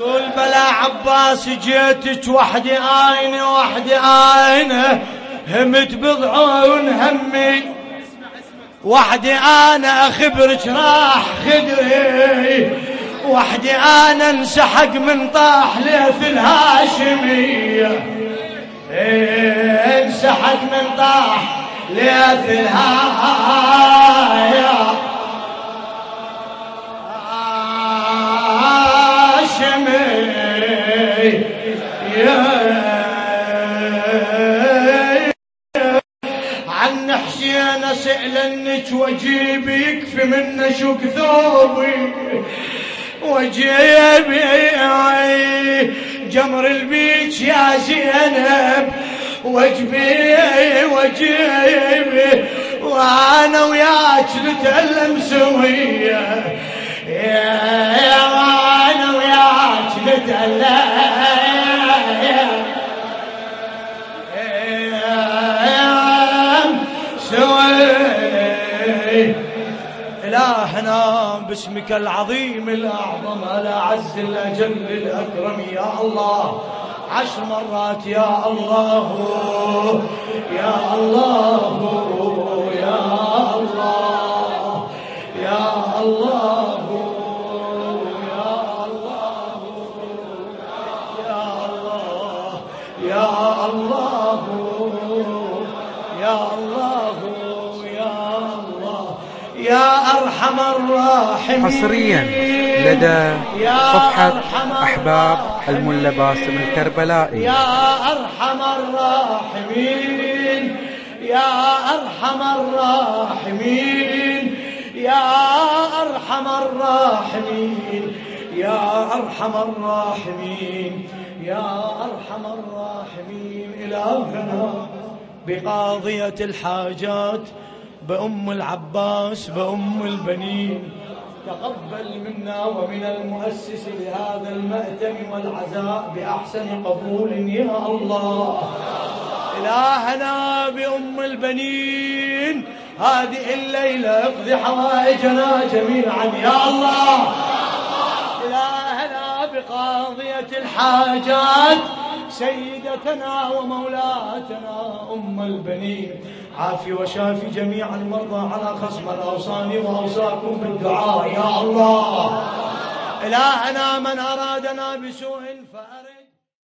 قول بلا عباس جيتك وحدي عيني وحدي عينه همت بضعون همي. وحدي آنا اخبرك راح خدري وحدي آنا انسحق من طاح ليث الهاشميه انسحق من طاح ليث الهاشميه عن حسين سألنك واجيب يكفي من شوك ثوبي. وجيبي جمر البيت يا زينب. وجبي وجيبي وأنا وياك نتألم سوية. إيه إلهنا باسمك العظيم الأعظم الأعز الأجل الأكرم يا الله. عشر مرات يا الله يا الله يا الله يا الله يا الله يا الله يا الله. يا أرحم الراحمين. حصريا لدى صفحة أحباب الملا باسم الكربلائي. يا أرحم الراحمين. يا أرحم الراحمين. يا أرحم الراحمين. يا أرحم الراحمين. يا أرحم الراحمين. إلهنا بقاضية الحاجات بأم العباس بأم البنين. تقبل منا ومن المؤسس لهذا المأتم والعزاء بأحسن قبول يا الله. إلهنا بأم البنين هذه الليلة اقضي حوائجنا جميعا يا الله. إلهنا بقاضية الحاجات سيدتنا ومولاتنا أم البنين. عافي وشافي جميع المرضى على خصم الأوصان وأوصاكم بالدعاء. يا الله. إلهنا من أرادنا بسوء فأرد